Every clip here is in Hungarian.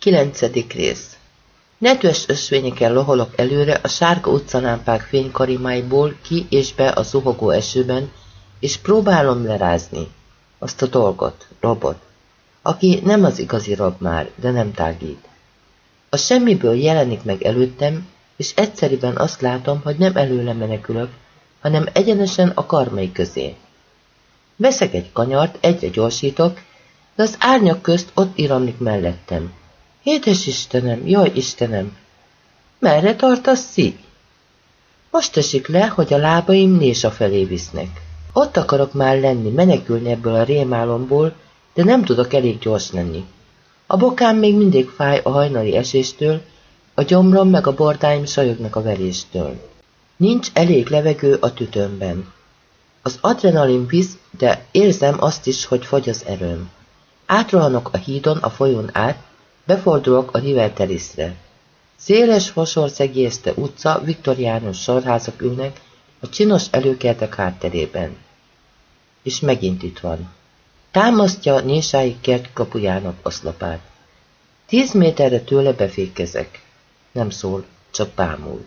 Kilencedik rész Nedves ösvényeken loholok előre a sárga utcalámpák fénykarimáiból ki és be a zuhogó esőben, és próbálom lerázni azt a dolgot, robot, aki nem az igazi rob már, de nem tágít. A semmiből jelenik meg előttem, és egyszeriben azt látom, hogy nem előle menekülök, hanem egyenesen a karmai közé. Veszek egy kanyart, egyre gyorsítok, de az árnyak közt ott iramlik mellettem. Édes Istenem, jaj Istenem! Merre tartasz, Szí? Most esik le, hogy a lábaim Nésa felé visznek. Ott akarok már lenni, menekülni ebből a rémálomból, de nem tudok elég gyors lenni. A bokám még mindig fáj a hajnali eséstől, a gyomrom meg a bordáim sajognak a veréstől. Nincs elég levegő a tütőmben. Az adrenalin visz, de érzem azt is, hogy fogy az erőm. Átrohanok a hídon, a folyón át, befordulok a Riverteriszre. Széles fosorszegészte utca, viktoriánus sorházak ülnek, a csinos előkertek hátterében. És megint itt van. Támasztja Nésái kert kapujának oszlopát. Tíz méterre tőle befékezek. Nem szól, csak bámul.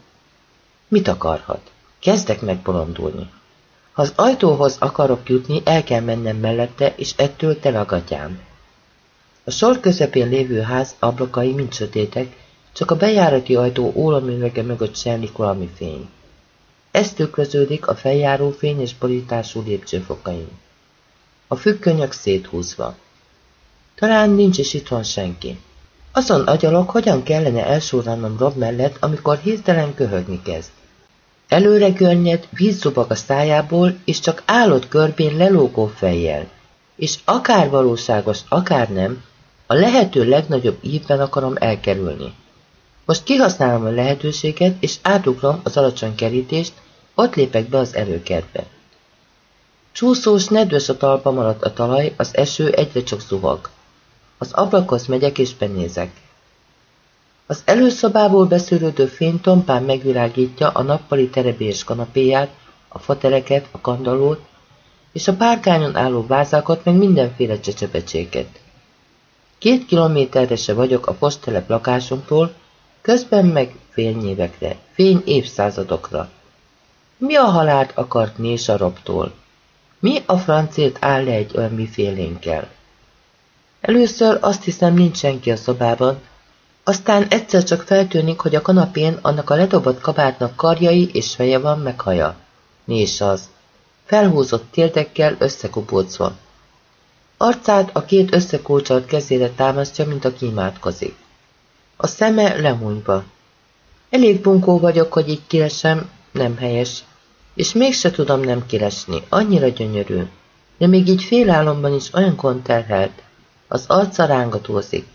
Mit akarhat? Kezdek megbolondulni. Ha az ajtóhoz akarok jutni, el kell mennem mellette, és ettől telagatyám. A sor közepén lévő ház ablakai mind sötétek, csak a bejárati ajtó ólaművege mögött sejlik valami fény. Ez tükröződik a feljáró fényes borítású lépcsőfokain. A függönyök széthúzva. Talán nincs is itthon senki. Azon agyalok, hogyan kellene elsorolnom Rob mellett, amikor hirtelen köhögni kezd. Előre görnyed, vízzubag a szájából, és csak állott körbén lelógó fejjel. És akár valóságos, akár nem, a lehető legnagyobb ívben akarom elkerülni. Most kihasználom a lehetőséget, és átugrom az alacsony kerítést, ott lépek be az előkertbe. Csúszós, nedves a talpam alatt a talaj, az eső egyre csak zuhog. Az ablakhoz megyek és benézek. Az előszobából beszűrődő fény tompán megvilágítja a nappali terebés kanapéját, a foteleket, a kandalót, és a párkányon álló vázákat, meg mindenféle csecsebecséket. Két kilométerre se vagyok a postelep lakásomtól, közben meg félnyévekre, fény évszázadokra. Mi a halált akart Nés a robtól? Mi a francét áll le egy olyan mifélénkkel? Először azt hiszem nincs senki a szobában, aztán egyszer csak feltűnik, hogy a kanapén annak a ledobott kabátnak karjai és feje van meg haja. Nés az. Felhúzott térdekkel összekupócva. Arcát a két összekulcsolt kezére támasztja, mint a imádkozik. A szeme lemúnyva. Elég bunkó vagyok, hogy így kilesem, nem helyes. És mégse tudom nem kilesni, annyira gyönyörű. De még így félálomban is olyan konterhelt. Az arca rángatózik.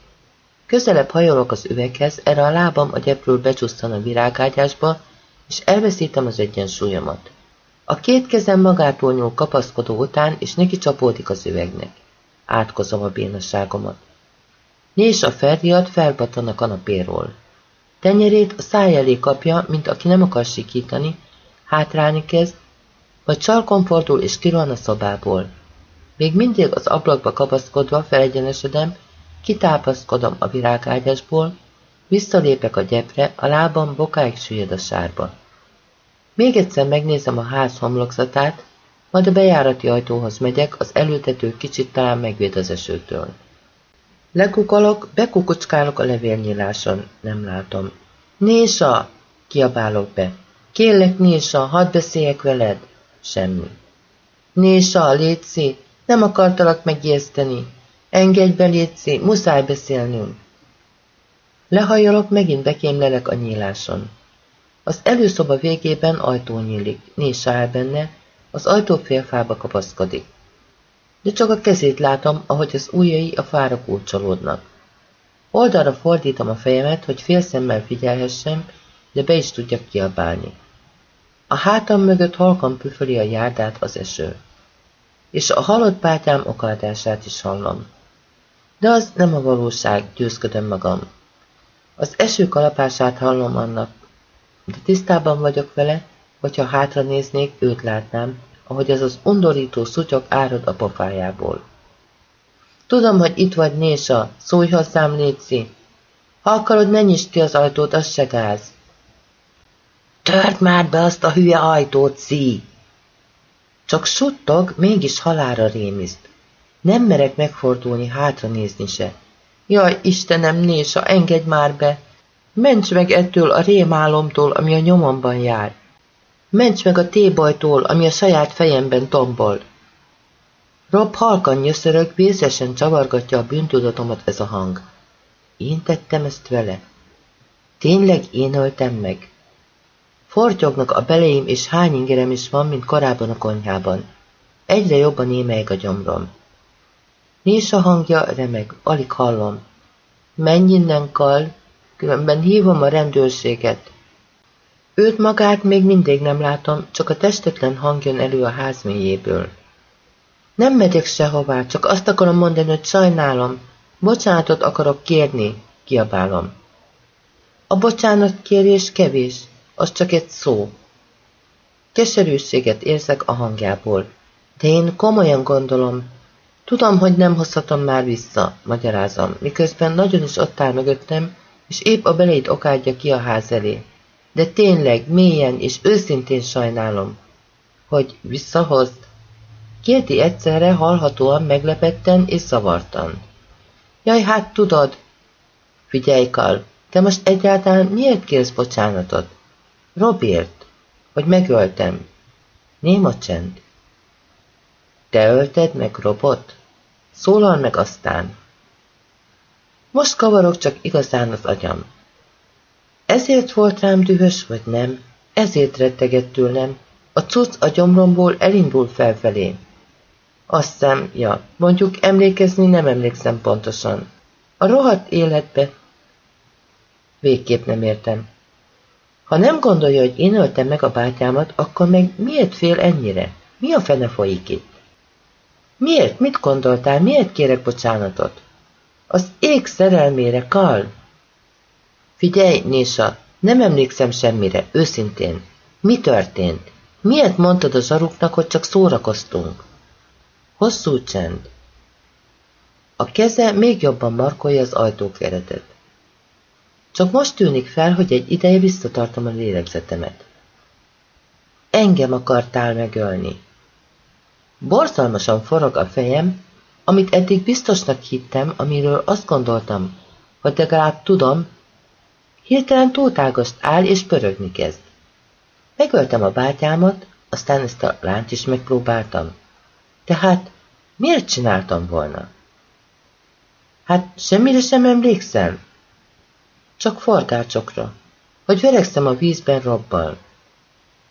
Közelebb hajolok az üveghez, erre a lábam a gyepről becsúsztan a virágágyásba, és elveszítem az egyensúlyomat. A két kezem magától nyúl kapaszkodó után, és neki csapódik az üvegnek. Átkozom a bénaságomat. Nés a felriadt felpattan a kanapéról. Tenyerét a száj elé kapja, mint aki nem akar sikítani, hátrálni kezd, vagy csalkon fordul és kirohan a szobából. Még mindig az ablakba kapaszkodva felegyenesedem, kitápaszkodom a virágágyasból, visszalépek a gyepre, a lábam bokáig süllyed a sárba. Még egyszer megnézem a ház homlokzatát, majd a bejárati ajtóhoz megyek, az előtető kicsit talán megvéd az esőtől. Lekukalok, bekukucskálok a levélnyíláson, nem látom. Nésa! Kiabálok be. Kérlek, Nésa, hadd beszéljek veled. Semmi. Nésa, Léci, nem akartalak megijeszteni. Engedj be, Léci, muszáj beszélnünk. Lehajolok, megint bekémlelek a nyíláson. Az előszoba végében ajtó nyílik, Nésa áll benne, az ajtó félfába kapaszkodik. De csak a kezét látom, ahogy az ujjai a fára kulcsolódnak. Oldalra fordítom a fejemet, hogy félszemmel figyelhessem, de be is tudjak kiabálni. A hátam mögött halkan püföli a járdát az eső. És a halott bátyám okaldását is hallom. De az nem a valóság, győzködöm magam. Az eső kalapását hallom annak, de tisztában vagyok vele, hogyha hátra néznék, őt látnám, ahogy az az undorító szutyok árad a pofájából. Tudom, hogy itt vagy, Nésa, szólj hozzám, Léci! Ha akarod, ne nyisd ki az ajtót, az se gáz. Tört már be azt a hülye ajtót, szí! Csak suttog, mégis halára rémiszt. Nem merek megfordulni, hátra nézni se. Jaj, Istenem, Nésa, engedj már be! Ments meg ettől a rémálomtól, ami a nyomomban jár. Ments meg a tébajtól, ami a saját fejemben tombol. Rob halkan nyöszörög, vészesen csavargatja a bűntudatomat ez a hang. Én tettem ezt vele? Tényleg én öltem meg? Fortyognak a beleim, és hány ingerem is van, mint korábban a konyhában. Egyre jobban émelyeg a gyomrom. Nés a hangja remeg, alig hallom. Menj innen, Kal, különben hívom a rendőrséget. Őt magát még mindig nem látom, csak a testetlen hang jön elő a ház mélyéből. Nem megyek sehová, csak azt akarom mondani, hogy sajnálom. Bocsánatot akarok kérni, kiabálom. A bocsánat kérés kevés, az csak egy szó. Keserűséget érzek a hangjából, de én komolyan gondolom, tudom, hogy nem hozhatom már vissza, magyarázom, miközben nagyon is ott áll mögöttem, és épp a belét okádja ki a ház elé. De tényleg, mélyen és őszintén sajnálom, hogy visszahozd. Kérti egyszerre hallhatóan meglepetten és zavartan. Jaj, hát tudod. Figyelj, Kal, te most egyáltalán miért kérsz bocsánatot? Robért, hogy megöltem. Néma csend. Te ölted meg Robot? Szólal meg aztán. Most kavarok csak igazán az agyam. Ezért volt rám dühös, vagy nem? Ezért rettegett tőlem. A cucc a gyomromból elindul felfelé. Azt hiszem, ja, mondjuk emlékezni nem emlékszem pontosan. A rohadt életbe. Végképp nem értem. Ha nem gondolja, hogy én öltem meg a bátyámat, akkor meg miért fél ennyire? Mi a fene folyik itt? Miért? Mit gondoltál? Miért kérek bocsánatot? Az ég szerelmére, Kal! Figyelj, Nésa, nem emlékszem semmire, őszintén. Mi történt? Miért mondtad a zsaruknak, hogy csak szórakoztunk? Hosszú csend. A keze még jobban markolja az ajtókeretet. Csak most tűnik fel, hogy egy ideje visszatartom a lélegzetemet. Engem akartál megölni. Borzalmasan forog a fejem, amit eddig biztosnak hittem, amiről azt gondoltam, hogy legalább tudom, hirtelen tótágaszt áll és pörögni kezd. Megöltem a bátyámat, aztán ezt a lányt is megpróbáltam. Tehát miért csináltam volna? Hát semmire sem emlékszem. Csak forgácsokra, hogy verekszem a vízben robbal.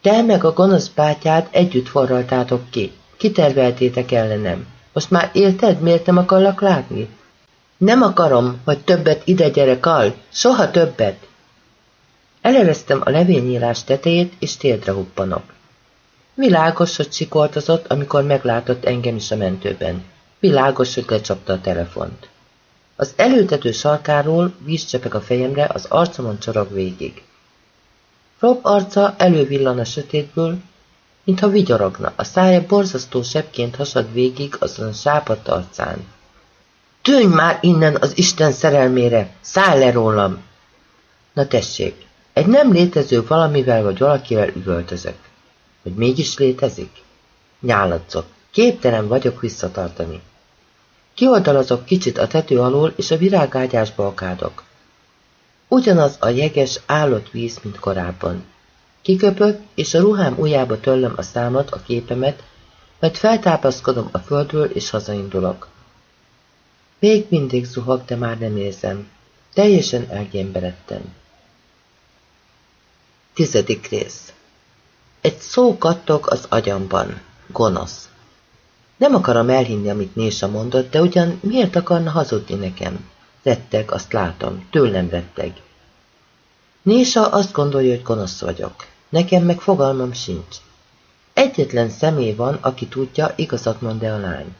Te meg a gonosz bátyád együtt forraltátok ki, kiterveltétek ellenem. Most már érted, miért nem akarlak látni? Nem akarom, hogy többet ide gyere, Kal, soha többet. Elereztem a levényírás tetejét, és térdre huppanok. Világos, hogy sikoltozott, amikor meglátott engem is a mentőben. Világos, hogy lecsapta a telefont. Az előtető sarkáról vízcsepek a fejemre, az arcomon csorog végig. Rob arca elővillan a sötétből, mintha vigyorogna, a szája borzasztó sebként hasad végig azon sápadt arcán. Tűnj már innen az Isten szerelmére, száll le rólam! Na tessék, egy nem létező valamivel vagy valakivel üvöltözök. Hogy mégis létezik? Nyálatszok, képtelen vagyok visszatartani. Kioldalazok kicsit a tető alól, és a virágágyásba akádok. Ugyanaz a jeges, állott víz, mint korábban. Kiköpök, és a ruhám ujjába töllöm a számat, a képemet, majd feltápaszkodom a földről, és hazaindulok. Még mindig zuhog, de már nem érzem. Teljesen elgémberedtem. Tizedik rész Egy szó kattog az agyamban. Gonosz. Nem akarom elhinni, amit Nésa mondott, de ugyan miért akarna hazudni nekem? Retteg, azt látom, tőlem retteg. Nésa azt gondolja, hogy gonosz vagyok. Nekem meg fogalmam sincs. Egyetlen személy van, aki tudja, igazat mond-e a lány.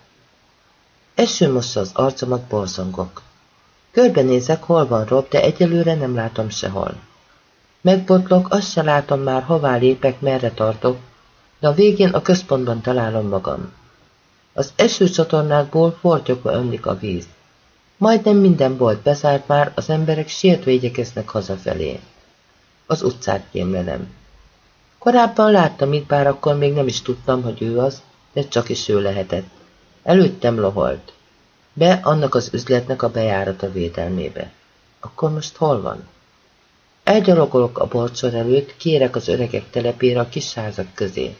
Eső mossa az arcomat, borzongok. Körbenézek, hol van Rob, de egyelőre nem látom sehol. Megbotlok, azt se látom már, hová lépek, merre tartok, de a végén a központban találom magam. Az esőcsatornákból fortyogva önlik a víz. Majdnem minden bolt bezárt már, az emberek sietve igyekeznek hazafelé. Az utcát kémlelem. Korábban láttam itt, bár akkor még nem is tudtam, hogy ő az, de csak is ő lehetett. Előttem loholt. Be annak az üzletnek a bejárata védelmébe. Akkor most hol van? Elgyalogolok a borcsor előtt, kérek az öregek telepére a kis házak közé.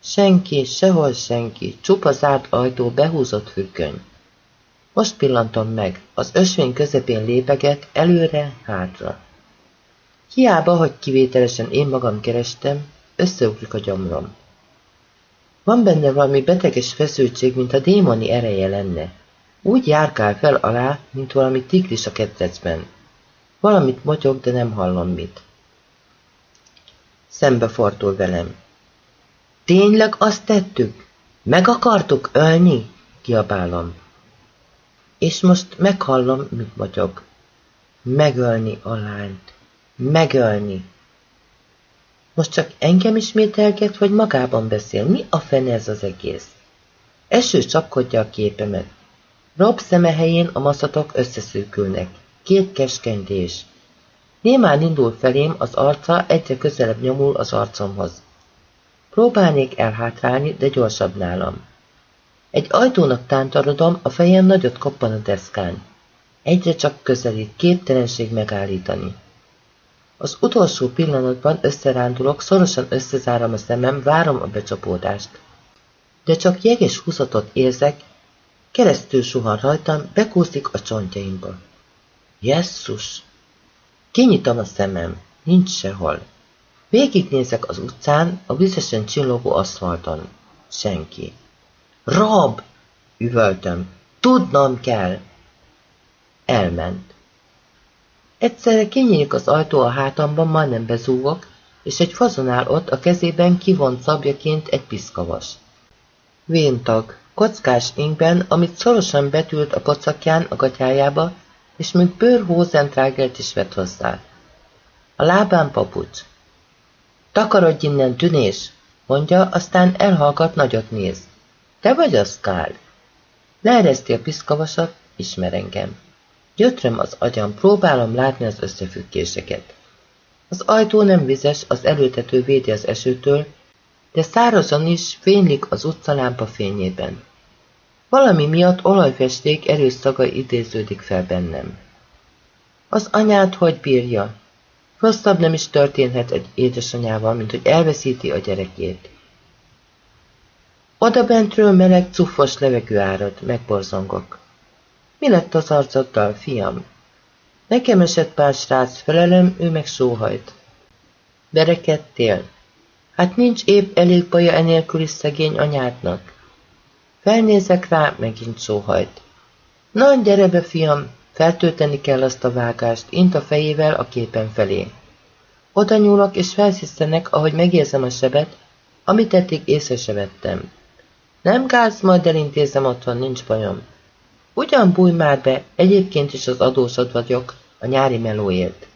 Senki, sehol senki, csupa zárt ajtó, behúzott függöny. Most pillantom meg, az ösvény közepén lépeget, előre, hátra. Hiába, hogy kivételesen én magam kerestem, összeugrik a gyomrom. Van benne valami beteges feszültség, mint a démoni ereje lenne. Úgy járkál fel alá, mint valami tigris a ketrecben. Valamit motyog, de nem hallom mit. Szembe fordul velem. Tényleg azt tettük? Meg akartuk ölni? Kiabálom. És most meghallom, mit motyog. Megölni a lányt. Megölni. Most csak engem ismételget, vagy magában beszél? Mi a fene ez az egész? Eső csapkodja a képemet. Rob szeme helyén a maszatok összeszűkülnek. Két keskenydés. Némán indul felém, az arca egyre közelebb nyomul az arcomhoz. Próbálnék elhátrálni, de gyorsabb nálam. Egy ajtónak tántarodom, a fejem nagyot koppan a deszkán. Egyre csak közelít, képtelenség megállítani. Az utolsó pillanatban összerándulok, szorosan összezárom a szemem, várom a becsapódást. De csak jeges húzatot érzek, keresztül suhan rajtam, bekúszik a csontjaimba. Jesszus! Kinyitom a szemem, nincs sehol. Végignézek az utcán, a vizesen csillogó aszfalton. Senki. Rob! Üvöltöm. Tudnom kell! Elment. Egyszerre kinyílik az ajtó a hátamban, majdnem bezúgok, és egy fazon áll ott, a kezében kivont szabjaként egy piszkavas. Véntag, kockás inkben, amit szorosan betült a pocakján a gatyájába, és mint bőr hózentrágelt is vett hozzá. A lábán papucs. Takarodj innen, tűnés, mondja, aztán elhallgat, nagyot néz. Te vagy az, Kál? Leereszti a piszkavasat, ismer engem. Gyötröm az agyam, próbálom látni az összefüggéseket. Az ajtó nem vizes, az előtető védi az esőtől, de szárazon is fénylik az utcalámpa fényében. Valami miatt olajfesték erős szaga idéződik fel bennem. Az anyát hogy bírja? Rosszabb nem is történhet egy édesanyával, mint hogy elveszíti a gyerekét. Oda bentről meleg, cuffos levegő árad, megborzongok. Mi lett az arcoddal, fiam? Nekem esett pár srác, felelem, ő meg sóhajt. Berekedtél? Hát nincs épp elég baja enélkül is szegény anyádnak. Felnézek rá, megint sóhajt. Na, gyere be, fiam, feltölteni kell azt a vágást, int a fejével a képen felé. Oda nyúlok, és felsziszenek, ahogy megérzem a sebet, amit eddig észre se vettem. Nem gáz, majd elintézem otthon, nincs bajom. Ugyan bújj már be, egyébként is az adósod vagyok, a nyári melóért.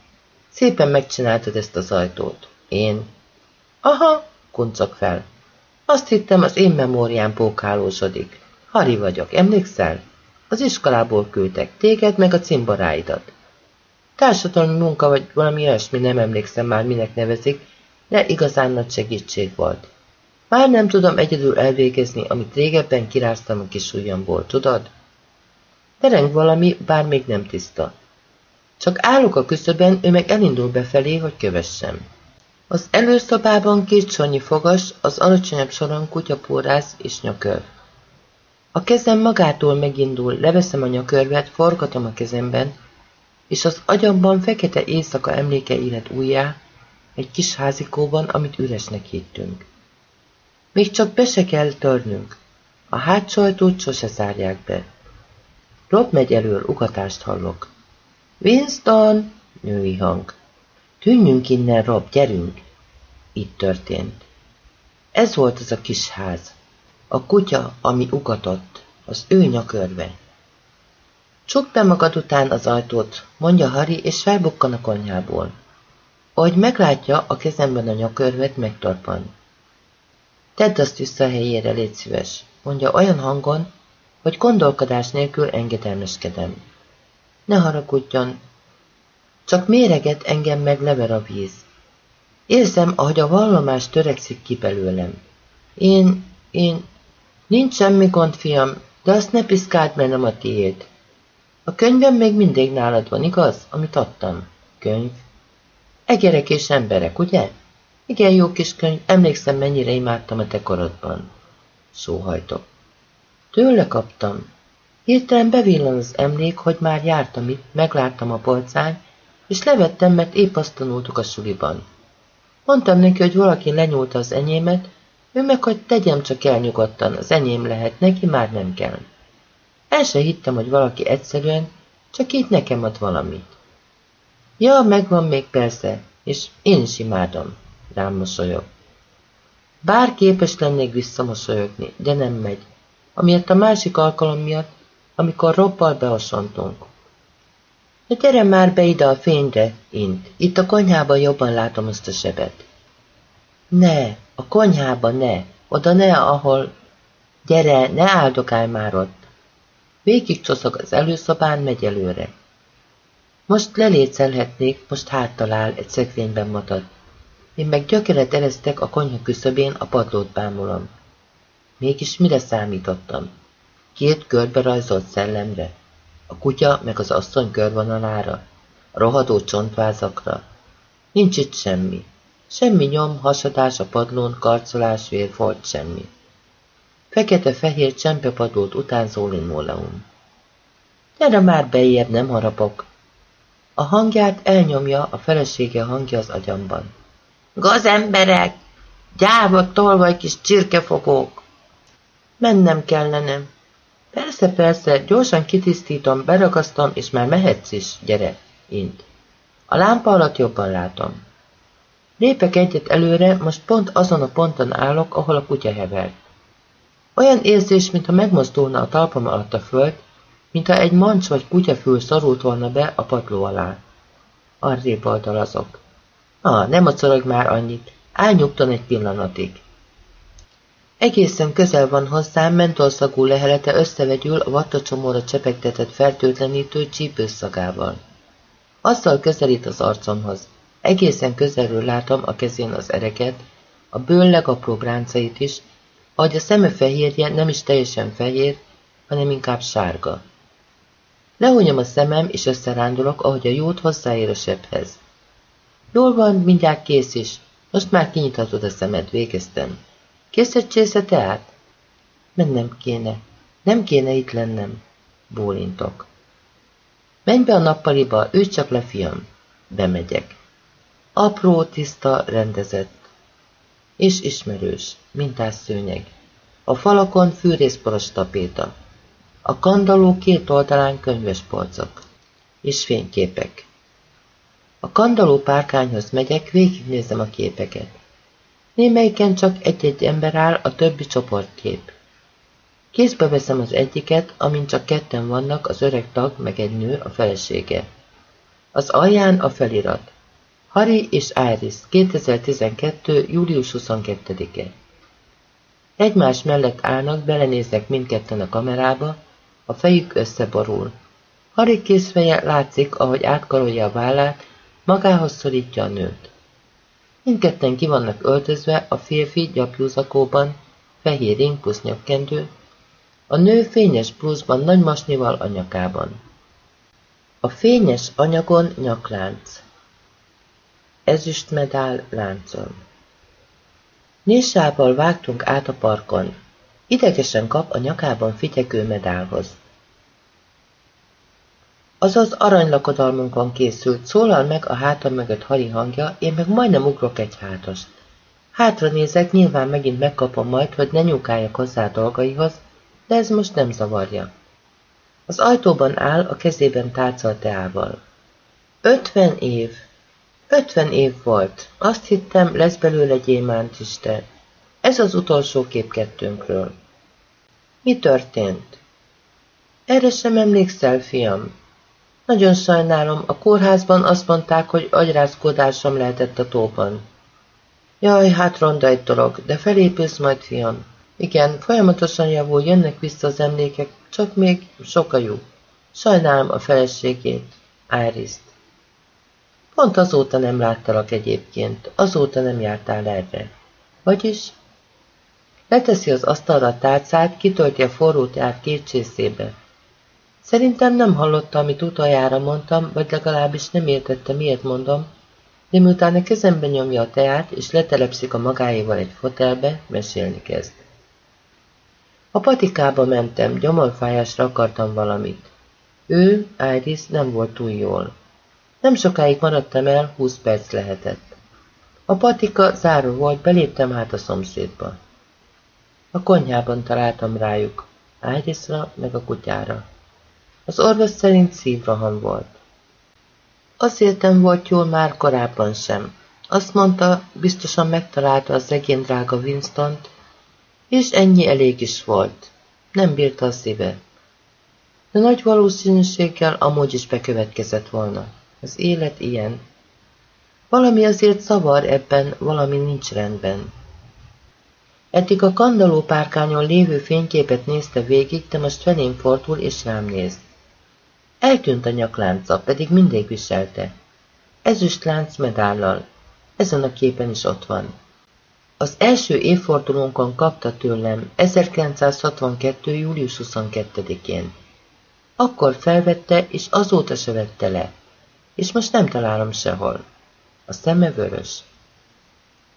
Szépen megcsináltad ezt az ajtót. Én? Aha, kuncok fel. Azt hittem, az én memóriám pókálósodik. Hari vagyok, emlékszel? Az iskolából küldtek téged, meg a cimboráidat. Társadalmi munka vagy valami olyasmi, nem emlékszem már, minek nevezik, de igazán nagy segítség volt. Már nem tudom egyedül elvégezni, amit régebben kiráztam a kis ujjamból, tudod? Tereng valami, bár még nem tiszta. Csak állok a küszöben, ő meg elindul befelé, hogy kövessem. Az előszobában két sonyi fogas, az alacsonyabb soron kutyapórász és nyakör. A kezem magától megindul, leveszem a nyakörvet, forgatom a kezemben, és az agyamban fekete éjszaka emléke élet újjá, egy kis házikóban, amit üresnek hittünk. Még csak be se kell törnünk. A hátsó ajtót sose zárják be. Rob megy elől, ugatást hallok. Winston! Női hang. Tűnjünk innen, Rob, gyerünk! Itt történt. Ez volt az a kis ház. A kutya, ami ugatott, az ő nyakörve. Csukd be magad után az ajtót, mondja Harry, és felbukkan a konyhából. Ahogy meglátja, a kezemben a nyakörvet megtorpan. Tedd azt vissza a helyére, légy szíves, mondja olyan hangon, hogy gondolkodás nélkül engedelmeskedem. Ne haragudjon, csak méreget engem meg lever a víz. Érzem, ahogy a vallomás törekszik ki belőlem. Én, én, nincs semmi gond, fiam, de azt ne piszkáld, mert nem a tiéd. A könyvem még mindig nálad van, igaz, amit adtam? Könyv. Egerek és emberek, ugye? Igen, jó kis könyv, emlékszem, mennyire imádtam a te korodban. Szóhajtok. Tőle kaptam. Hirtelen bevillan az emlék, hogy már jártam itt, megláttam a polcán, és levettem, mert épp azt tanultuk a suliban. Mondtam neki, hogy valaki lenyúlta az enyémet, ő meg, hogy tegyem csak el nyugodtan, az enyém lehet, neki már nem kell. El se hittem, hogy valaki egyszerűen, csak így nekem ad valamit. Ja, megvan még persze, és én is imádom, rám mosolyog. Bár képes lennék visszamosolyogni, de nem megy, amiatt a másik alkalom miatt, amikor roppal beosontunk. De gyere már be ide a fényre, int. Itt a konyhában jobban látom azt a sebet. Ne, a konyhába ne, oda ne, ahol... Gyere, ne áldogálj már ott. Végig csoszog az előszobán, megy előre. Most lelécelhetnék, most háttalál, egy szekrényben matad. Én meg gyökeret eresztek a konyha küszöbén, a padlót bámulom. Mégis mire számítottam? Két körbe rajzolt szellemre? A kutya meg az asszony körvonalára? A rohadó csontvázakra? Nincs itt semmi. Semmi nyom, hasadás a padlón, karcolás, vérfolt, semmi. Fekete-fehér csempepadlót utánzó linoleum. Gyere már bejjebb, nem harapok. A hangját elnyomja, a felesége hangja az agyamban. Gazemberek! Gyáva tolvaj kis csirkefogók! Mennem kellene. Persze, persze, gyorsan kitisztítom, beragasztom, és már mehetsz is, gyere, int. A lámpa alatt jobban látom. Lépek egyet előre, most pont azon a ponton állok, ahol a kutya hever. Olyan érzés, mintha megmozdulna a talpam alatt a föld, mintha egy mancs vagy kutyafül szorult volna be a padló alá. Arrébb oldalazok. Ah, nem mocorog már annyit. Állj nyugton egy pillanatig. Egészen közel van hozzám, mentolszagú lehelete összevegyül a vattacsomóra csepegtetett fertőtlenítő csípőszagával. Azzal közelít az arcomhoz. Egészen közelről látom a kezén az ereket, a ből legapróbb ráncait is, ahogy a szeme fehérje nem is teljesen fehér, hanem inkább sárga. Lehúnyom a szemem, és összerándulok, ahogy a jót hozzáér a sebhez. Jól van, mindjárt kész is. Most már kinyithatod a szemed, végeztem. Készet csésze teát? Mennem kéne. Nem kéne itt lennem. Bólintok. Menj be a nappaliba, ülj csak le, fiam. Bemegyek. Apró, tiszta, rendezett. És ismerős, mintás szőnyeg. A falakon fűrészporos tapéta. A kandaló két oldalán könyves polcok. És fényképek. A kandaló párkányhoz megyek, végignézem a képeket. Némelyiken csak egy-egy ember áll, a többi csoportkép. Kézbe veszem az egyiket, amin csak ketten vannak, az öreg tag, meg egy nő, a felesége. Az alján a felirat. Harry és Iris, 2012. július 22-e. Egymás mellett állnak, belenéznek mindketten a kamerába, a fejük összeborul. Harry készfeje látszik, ahogy átkarolja a vállát, magához szorítja a nőt. Mindketten ki vannak öltözve, a férfi gyapjúzakóban, fehér ringpusz nyakkendő, a nő fényes pluszban nagy masnival a nyakában. A fényes anyagon nyaklánc. Ezüstmedál láncon. Nésával vágtunk át a parkon. Idegesen kap a nyakában fityekő medálhoz. Azaz aranylakodalmunkon készült, szólal meg a hátam mögött Hari hangja, én meg majdnem ugrok egy hátast. Hátra nézek, nyilván megint megkapom majd, hogy ne nyúkáljak hozzá dolgaihoz, de ez most nem zavarja. Az ajtóban áll, a kezében tárcal teával. Ötven év. Ötven év volt. Azt hittem, lesz belőle gyémánt isten. Ez az utolsó kép kettőnkről. Mi történt? Erre sem emlékszel, fiam? Nagyon sajnálom, a kórházban azt mondták, hogy agyrázkódásom lehetett a tóban. Jaj, hát ronda egy dolog, de felépülsz majd, fiam. Igen, folyamatosan javul, jönnek vissza az emlékek, csak még sokajú. Sajnálom a feleségét, Iris-t. Pont azóta nem láttalak egyébként, azóta nem jártál erre. Vagyis? Leteszi az asztalra a tárcát, kitölti a forró teát két csészébe. Szerintem nem hallotta, amit utoljára mondtam, vagy legalábbis nem értette, miért mondom, de miután a kezembe nyomja a teát, és letelepszik a magáéval egy fotelbe, mesélni kezd. A patikába mentem, gyomorfájásra akartam valamit. Ő, Iris, nem volt túl jól. Nem sokáig maradtam el, húsz perc lehetett. A patika záró volt, beléptem át a szomszédba. A konyhában találtam rájuk, Irisra meg a kutyára. Az orvos szerint szívroham volt. Azért nem volt jól már korábban sem. Azt mondta, biztosan megtalálta az legén drága Winston-t, és ennyi elég is volt. Nem bírta a szíve. De nagy valószínűséggel amúgy is bekövetkezett volna. Az élet ilyen. Valami azért szavar ebben, valami nincs rendben. Eddig a kandaló párkányon lévő fényképet nézte végig, de most felém fordul és rám néz. Eltűnt a nyaklánca, pedig mindig viselte. Ezüst lánc medállal. Ezen a képen is ott van. Az első évfordulónkon kapta tőlem 1962. július 22-én. Akkor felvette, és azóta se vette le. És most nem találom sehol. A szeme vörös.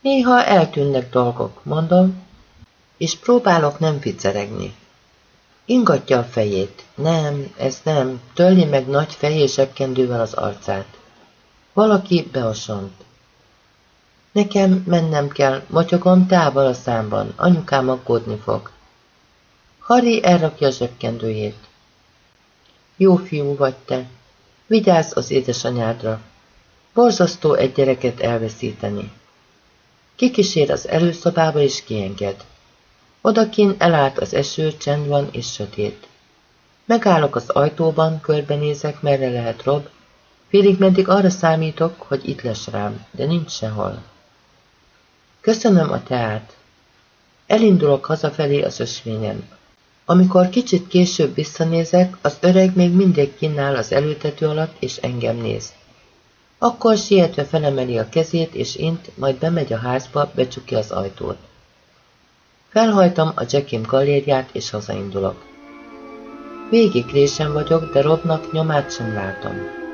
Néha eltűnnek dolgok, mondom, és próbálok nem vicceregni. Ingatja a fejét. Nem, ez nem. Tölli meg nagy fehér zsebkendővel az arcát. Valaki beosont. Nekem mennem kell, motyogom tával a számban, anyukám aggódni fog. Harry elrakja a zsebkendőjét. Jó fiú vagy te. Vigyázz az édesanyádra. Borzasztó egy gyereket elveszíteni. Kikísér az előszobába és kienged. Odakin elállt az eső, csend van és sötét. Megállok az ajtóban, körbenézek, merre lehet Rob, félig meddig arra számítok, hogy itt lesz rám, de nincs sehol. Köszönöm a teát. Elindulok hazafelé az ösvényen. Amikor kicsit később visszanézek, az öreg még mindig kínál az előtető alatt, és engem néz. Akkor sietve felemeli a kezét, és int, majd bemegy a házba, becsukja az ajtót. Felhajtom a Jackim galériát, és hazaindulok. Végig résen vagyok, de Robnak nyomát sem látom.